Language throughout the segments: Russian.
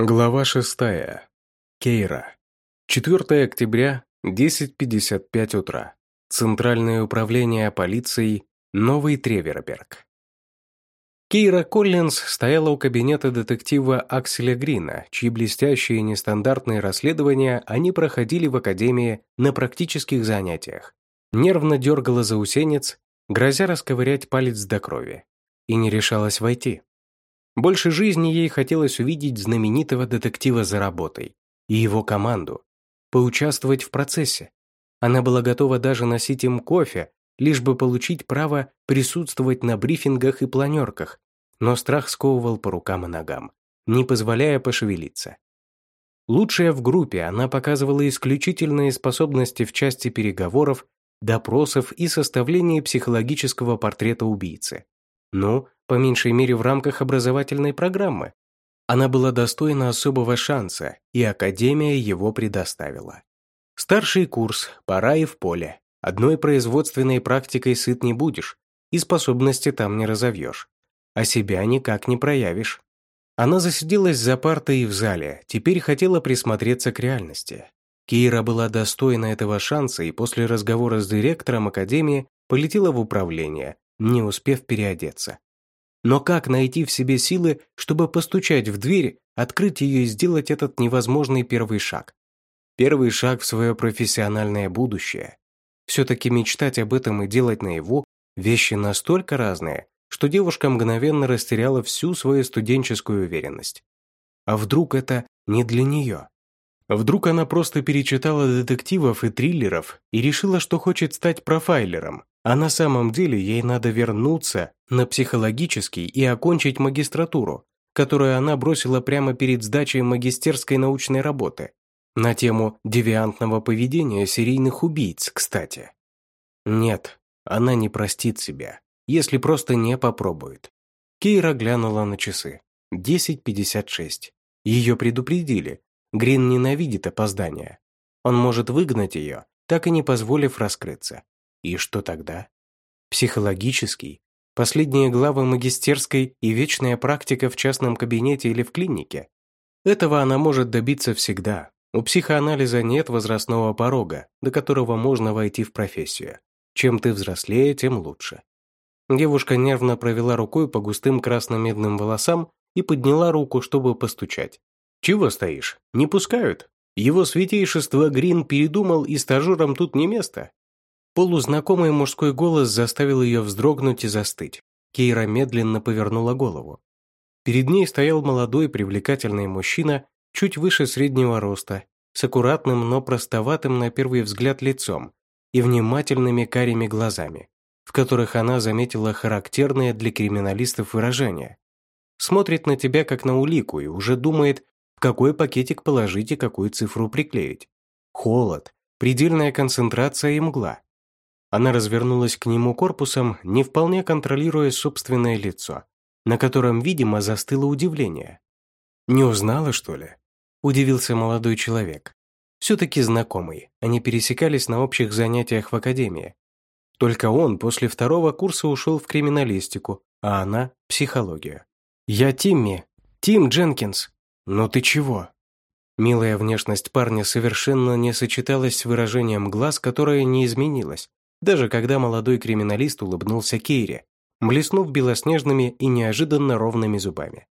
Глава шестая. Кейра. 4 октября, 10.55 утра. Центральное управление полиции, Новый Треверберг. Кейра Коллинз стояла у кабинета детектива Акселя Грина, чьи блестящие нестандартные расследования они проходили в академии на практических занятиях. Нервно дергала заусенец, грозя расковырять палец до крови, и не решалась войти. Больше жизни ей хотелось увидеть знаменитого детектива за работой и его команду, поучаствовать в процессе. Она была готова даже носить им кофе, лишь бы получить право присутствовать на брифингах и планерках, но страх сковывал по рукам и ногам, не позволяя пошевелиться. Лучшая в группе, она показывала исключительные способности в части переговоров, допросов и составления психологического портрета убийцы. Ну, по меньшей мере в рамках образовательной программы. Она была достойна особого шанса, и Академия его предоставила. Старший курс, пора и в поле. Одной производственной практикой сыт не будешь, и способности там не разовьешь. А себя никак не проявишь. Она засиделась за партой и в зале, теперь хотела присмотреться к реальности. Кира была достойна этого шанса и после разговора с директором Академии полетела в управление, не успев переодеться. Но как найти в себе силы, чтобы постучать в дверь, открыть ее и сделать этот невозможный первый шаг? Первый шаг в свое профессиональное будущее. Все-таки мечтать об этом и делать наяву – вещи настолько разные, что девушка мгновенно растеряла всю свою студенческую уверенность. А вдруг это не для нее? Вдруг она просто перечитала детективов и триллеров и решила, что хочет стать профайлером, а на самом деле ей надо вернуться на психологический и окончить магистратуру, которую она бросила прямо перед сдачей магистерской научной работы на тему девиантного поведения серийных убийц, кстати. Нет, она не простит себя, если просто не попробует. Кейра глянула на часы. 10.56. Ее предупредили. Грин ненавидит опоздания. Он может выгнать ее, так и не позволив раскрыться. И что тогда? Психологический, последние главы магистерской и вечная практика в частном кабинете или в клинике. Этого она может добиться всегда. У психоанализа нет возрастного порога, до которого можно войти в профессию. Чем ты взрослее, тем лучше. Девушка нервно провела рукой по густым красно-медным волосам и подняла руку, чтобы постучать. «Чего стоишь? Не пускают?» Его святейшество Грин передумал, и стажерам тут не место. Полузнакомый мужской голос заставил ее вздрогнуть и застыть. Кейра медленно повернула голову. Перед ней стоял молодой привлекательный мужчина, чуть выше среднего роста, с аккуратным, но простоватым на первый взгляд лицом и внимательными карими глазами, в которых она заметила характерное для криминалистов выражение. Смотрит на тебя как на улику и уже думает, в какой пакетик положить и какую цифру приклеить. Холод, предельная концентрация и мгла. Она развернулась к нему корпусом, не вполне контролируя собственное лицо, на котором, видимо, застыло удивление. «Не узнала, что ли?» – удивился молодой человек. Все-таки знакомый, они пересекались на общих занятиях в академии. Только он после второго курса ушел в криминалистику, а она – психологию. «Я Тимми. Тим Дженкинс. Ну ты чего?» Милая внешность парня совершенно не сочеталась с выражением глаз, которое не изменилось, даже когда молодой криминалист улыбнулся Кейре, блеснув белоснежными и неожиданно ровными зубами.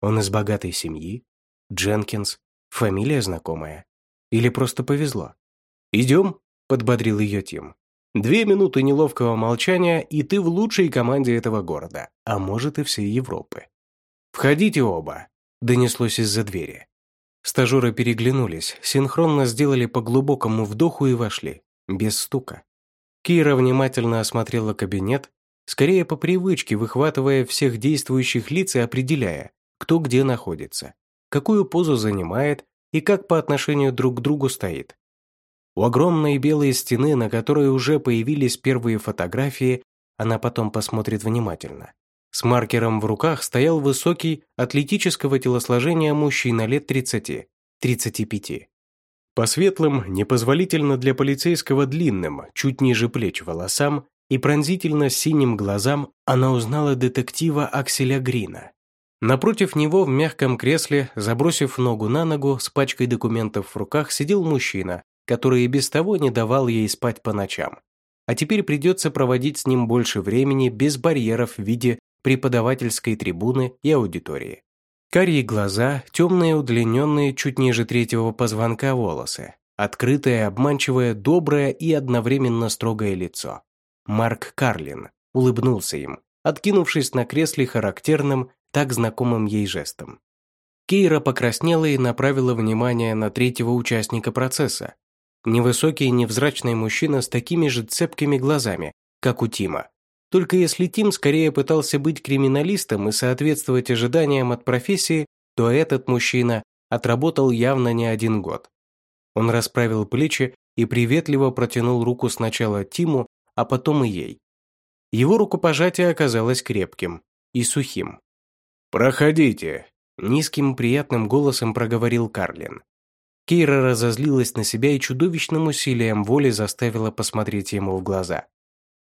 Он из богатой семьи? Дженкинс? Фамилия знакомая? Или просто повезло? «Идем», — подбодрил ее Тим. «Две минуты неловкого молчания, и ты в лучшей команде этого города, а может и всей Европы». «Входите оба», — донеслось из-за двери. Стажеры переглянулись, синхронно сделали по глубокому вдоху и вошли, без стука. Кира внимательно осмотрела кабинет, скорее по привычке выхватывая всех действующих лиц и определяя, кто где находится, какую позу занимает и как по отношению друг к другу стоит. У огромной белой стены, на которой уже появились первые фотографии, она потом посмотрит внимательно. С маркером в руках стоял высокий, атлетического телосложения мужчина лет 30-35. По светлым, непозволительно для полицейского длинным, чуть ниже плеч волосам и пронзительно синим глазам она узнала детектива Акселя Грина. Напротив него в мягком кресле, забросив ногу на ногу, с пачкой документов в руках, сидел мужчина, который и без того не давал ей спать по ночам. А теперь придется проводить с ним больше времени без барьеров в виде преподавательской трибуны и аудитории. Карие глаза, темные удлиненные чуть ниже третьего позвонка волосы, открытое, обманчивое, доброе и одновременно строгое лицо. Марк Карлин улыбнулся им, откинувшись на кресле характерным, так знакомым ей жестом. Кейра покраснела и направила внимание на третьего участника процесса. Невысокий невзрачный мужчина с такими же цепкими глазами, как у Тима. Только если Тим скорее пытался быть криминалистом и соответствовать ожиданиям от профессии, то этот мужчина отработал явно не один год. Он расправил плечи и приветливо протянул руку сначала Тиму, а потом и ей. Его рукопожатие оказалось крепким и сухим. «Проходите», – низким приятным голосом проговорил Карлин. Кейра разозлилась на себя и чудовищным усилием воли заставила посмотреть ему в глаза.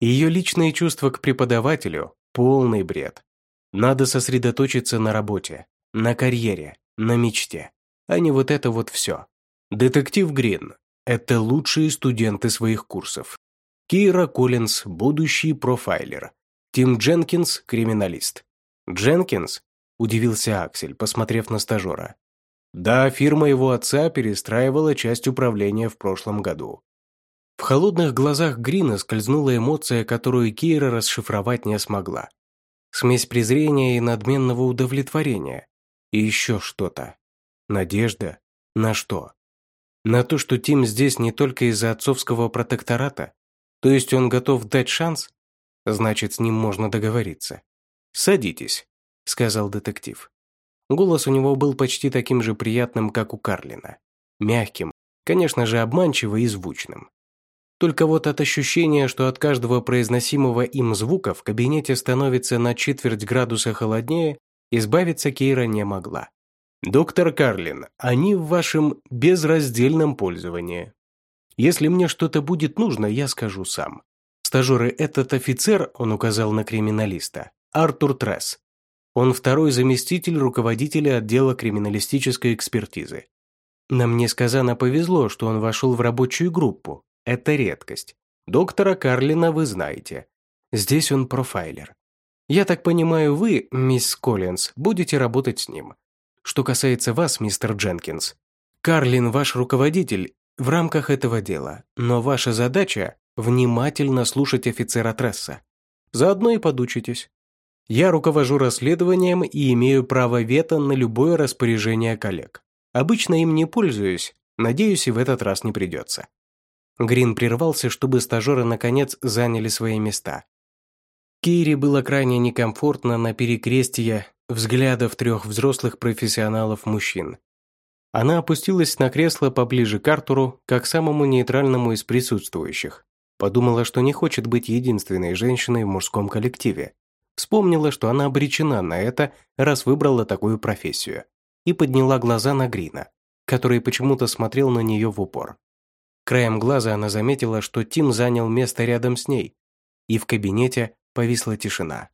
Ее личные чувства к преподавателю – полный бред. Надо сосредоточиться на работе, на карьере, на мечте, а не вот это вот все. Детектив Грин – это лучшие студенты своих курсов. Кейра Коллинз – будущий профайлер. Тим Дженкинс – криминалист. Дженкинс – удивился Аксель, посмотрев на стажера. Да, фирма его отца перестраивала часть управления в прошлом году. В холодных глазах Грина скользнула эмоция, которую Кейра расшифровать не смогла. Смесь презрения и надменного удовлетворения. И еще что-то. Надежда? На что? На то, что Тим здесь не только из-за отцовского протектората? То есть он готов дать шанс? Значит, с ним можно договориться. «Садитесь», — сказал детектив. Голос у него был почти таким же приятным, как у Карлина. Мягким, конечно же, обманчиво и звучным. Только вот от ощущения, что от каждого произносимого им звука в кабинете становится на четверть градуса холоднее, избавиться Кейра не могла. «Доктор Карлин, они в вашем безраздельном пользовании. Если мне что-то будет нужно, я скажу сам. Стажеры, этот офицер, он указал на криминалиста, Артур Тресс, он второй заместитель руководителя отдела криминалистической экспертизы. Нам несказанно повезло, что он вошел в рабочую группу. Это редкость. Доктора Карлина вы знаете. Здесь он профайлер. Я так понимаю, вы, мисс Коллинз, будете работать с ним. Что касается вас, мистер Дженкинс, Карлин ваш руководитель в рамках этого дела, но ваша задача – внимательно слушать офицера Тресса. Заодно и подучитесь. Я руковожу расследованием и имею право вето на любое распоряжение коллег. Обычно им не пользуюсь, надеюсь, и в этот раз не придется». Грин прервался, чтобы стажеры наконец заняли свои места. Кире было крайне некомфортно на перекрестье взглядов трех взрослых профессионалов-мужчин. Она опустилась на кресло поближе к Артуру, как самому нейтральному из присутствующих. Подумала, что не хочет быть единственной женщиной в мужском коллективе. Вспомнила, что она обречена на это, раз выбрала такую профессию. И подняла глаза на Грина, который почему-то смотрел на нее в упор. Краем глаза она заметила, что Тим занял место рядом с ней, и в кабинете повисла тишина.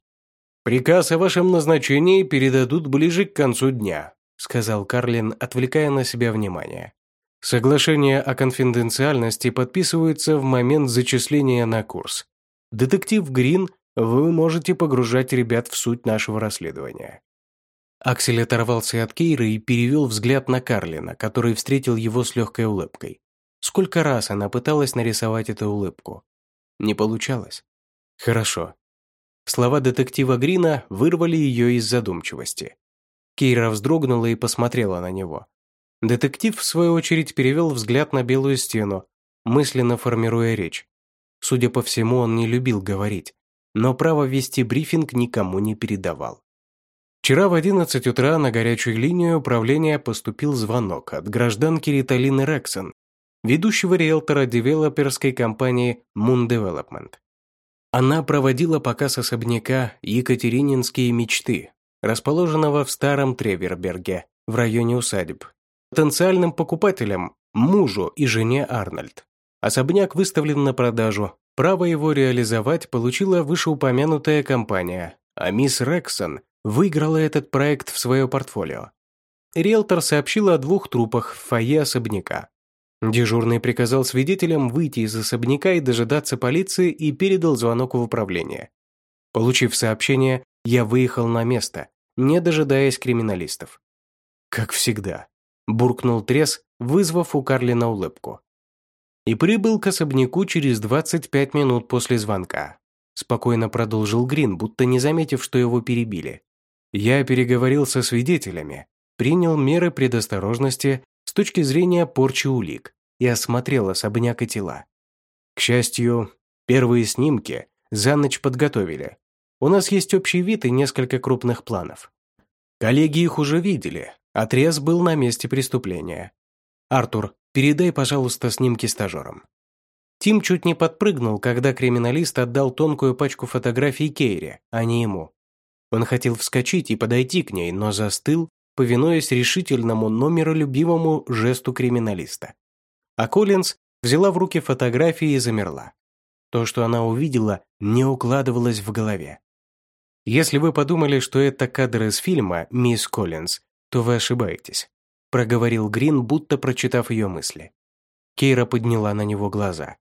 «Приказ о вашем назначении передадут ближе к концу дня», сказал Карлин, отвлекая на себя внимание. Соглашение о конфиденциальности подписывается в момент зачисления на курс. Детектив Грин вы можете погружать ребят в суть нашего расследования». Аксель оторвался от Кейры и перевел взгляд на Карлина, который встретил его с легкой улыбкой. Сколько раз она пыталась нарисовать эту улыбку. Не получалось. Хорошо. Слова детектива Грина вырвали ее из задумчивости. Кейра вздрогнула и посмотрела на него. Детектив, в свою очередь, перевел взгляд на белую стену, мысленно формируя речь. Судя по всему, он не любил говорить, но право вести брифинг никому не передавал. Вчера в 11 утра на горячую линию управления поступил звонок от гражданки Риталины Рексон, ведущего риэлтора девелоперской компании Moon Development. Она проводила показ особняка «Екатерининские мечты», расположенного в старом Треверберге, в районе усадеб. Потенциальным покупателям – мужу и жене Арнольд. Особняк выставлен на продажу, Право его реализовать получила вышеупомянутая компания, а мисс Рексон выиграла этот проект в свое портфолио. Риэлтор сообщил о двух трупах в фойе особняка. Дежурный приказал свидетелям выйти из особняка и дожидаться полиции и передал звонок в управление. Получив сообщение, я выехал на место, не дожидаясь криминалистов. «Как всегда», – буркнул Трес, вызвав у Карлина улыбку. И прибыл к особняку через 25 минут после звонка. Спокойно продолжил Грин, будто не заметив, что его перебили. Я переговорил со свидетелями, принял меры предосторожности с точки зрения порчи улик и осмотрел особняк и тела. К счастью, первые снимки за ночь подготовили. У нас есть общий вид и несколько крупных планов. Коллеги их уже видели. Отрез был на месте преступления. Артур, передай, пожалуйста, снимки стажерам. Тим чуть не подпрыгнул, когда криминалист отдал тонкую пачку фотографий Кейре, а не ему. Он хотел вскочить и подойти к ней, но застыл, повинуясь решительному, но миролюбивому жесту криминалиста. А Коллинз взяла в руки фотографии и замерла. То, что она увидела, не укладывалось в голове. Если вы подумали, что это кадр из фильма «Мисс Коллинз», то вы ошибаетесь», проговорил Грин, будто прочитав ее мысли. Кейра подняла на него глаза.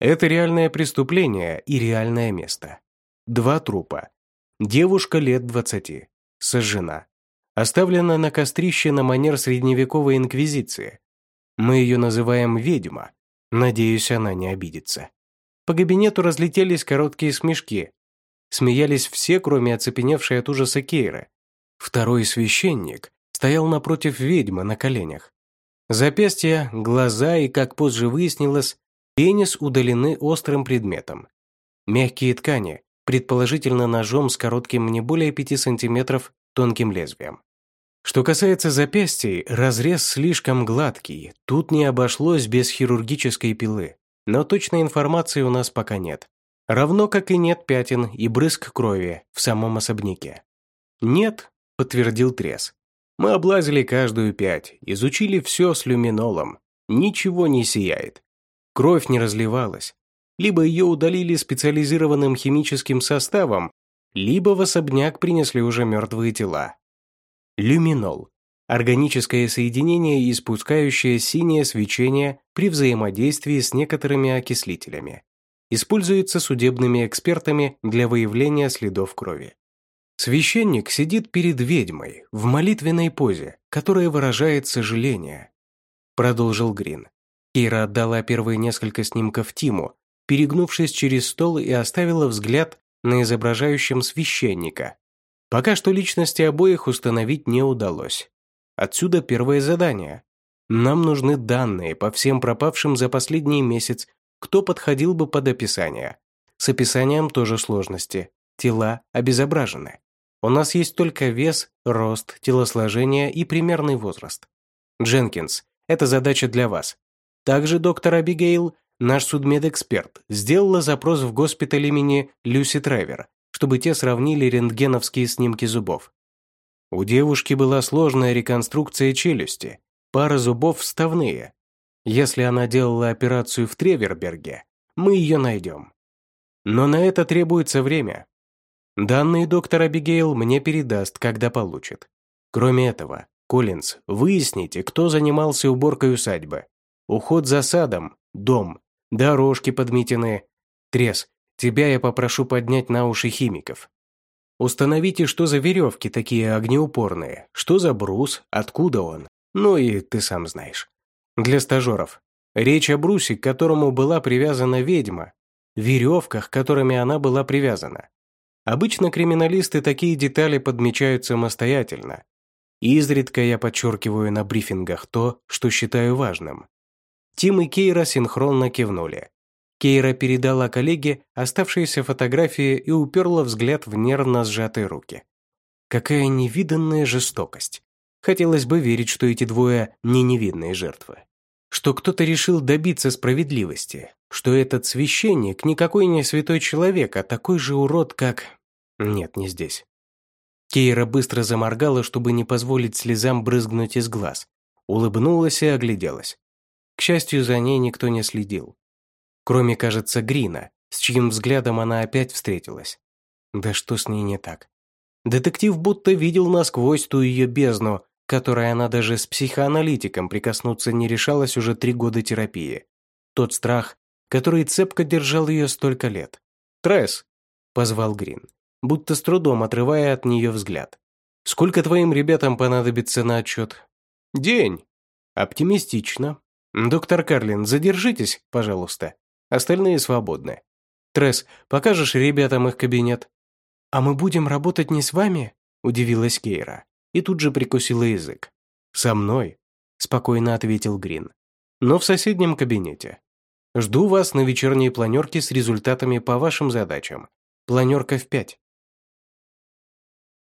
«Это реальное преступление и реальное место. Два трупа. Девушка лет двадцати. Сожжена. Оставлена на кострище на манер средневековой инквизиции. Мы ее называем «ведьма». Надеюсь, она не обидится. По кабинету разлетелись короткие смешки, Смеялись все, кроме оцепеневшей от ужаса Кейры. Второй священник стоял напротив ведьмы на коленях. Запястья, глаза и, как позже выяснилось, пенис удалены острым предметом. Мягкие ткани, предположительно ножом с коротким не более 5 сантиметров тонким лезвием. Что касается запястий, разрез слишком гладкий, тут не обошлось без хирургической пилы, но точной информации у нас пока нет. Равно как и нет пятен и брызг крови в самом особняке. «Нет», — подтвердил Трес. «Мы облазили каждую пять, изучили все с люминолом. Ничего не сияет. Кровь не разливалась. Либо ее удалили специализированным химическим составом, либо в особняк принесли уже мертвые тела. Люминол – органическое соединение, испускающее синее свечение при взаимодействии с некоторыми окислителями используется судебными экспертами для выявления следов крови. Священник сидит перед ведьмой в молитвенной позе, которая выражает сожаление. Продолжил Грин. Кира отдала первые несколько снимков Тиму, перегнувшись через стол и оставила взгляд на изображающем священника. Пока что личности обоих установить не удалось. Отсюда первое задание. Нам нужны данные по всем пропавшим за последний месяц кто подходил бы под описание. С описанием тоже сложности. Тела обезображены. У нас есть только вес, рост, телосложение и примерный возраст. Дженкинс, это задача для вас. Также доктор Абигейл, наш судмедэксперт, сделала запрос в госпиталь имени Люси Тревер, чтобы те сравнили рентгеновские снимки зубов. У девушки была сложная реконструкция челюсти, пара зубов вставные, если она делала операцию в Треверберге, мы ее найдем. Но на это требуется время. Данные доктор Абигейл мне передаст, когда получит. Кроме этого, Коллинз, выясните, кто занимался уборкой усадьбы. Уход за садом, дом, дорожки подметены. Трес, тебя я попрошу поднять на уши химиков. Установите, что за веревки такие огнеупорные, что за брус, откуда он. Ну и ты сам знаешь. Для стажеров. Речь о брусе, к которому была привязана ведьма, веревках, которыми она была привязана. Обычно криминалисты такие детали подмечают самостоятельно. Изредка я подчеркиваю на брифингах то, что считаю важным. Тим и Кейра синхронно кивнули. Кейра передала коллеге оставшиеся фотографии и уперла взгляд в нервно сжатые руки. Какая невиданная жестокость. Хотелось бы верить, что эти двое не невидные жертвы. Что кто-то решил добиться справедливости. Что этот священник никакой не святой человек, а такой же урод, как... Нет, не здесь. Кейра быстро заморгала, чтобы не позволить слезам брызгнуть из глаз. Улыбнулась и огляделась. К счастью, за ней никто не следил. Кроме, кажется, Грина, с чьим взглядом она опять встретилась. Да что с ней не так? Детектив будто видел насквозь ту ее бездну, которой она даже с психоаналитиком прикоснуться не решалась уже три года терапии. Тот страх, который цепко держал ее столько лет. «Тресс!» – позвал Грин, будто с трудом отрывая от нее взгляд. «Сколько твоим ребятам понадобится на отчет?» «День!» «Оптимистично. Доктор Карлин, задержитесь, пожалуйста. Остальные свободны. Тресс, покажешь ребятам их кабинет?» «А мы будем работать не с вами?» – удивилась Кейра и тут же прикусила язык. «Со мной», – спокойно ответил Грин. «Но в соседнем кабинете. Жду вас на вечерней планерке с результатами по вашим задачам. Планерка в пять».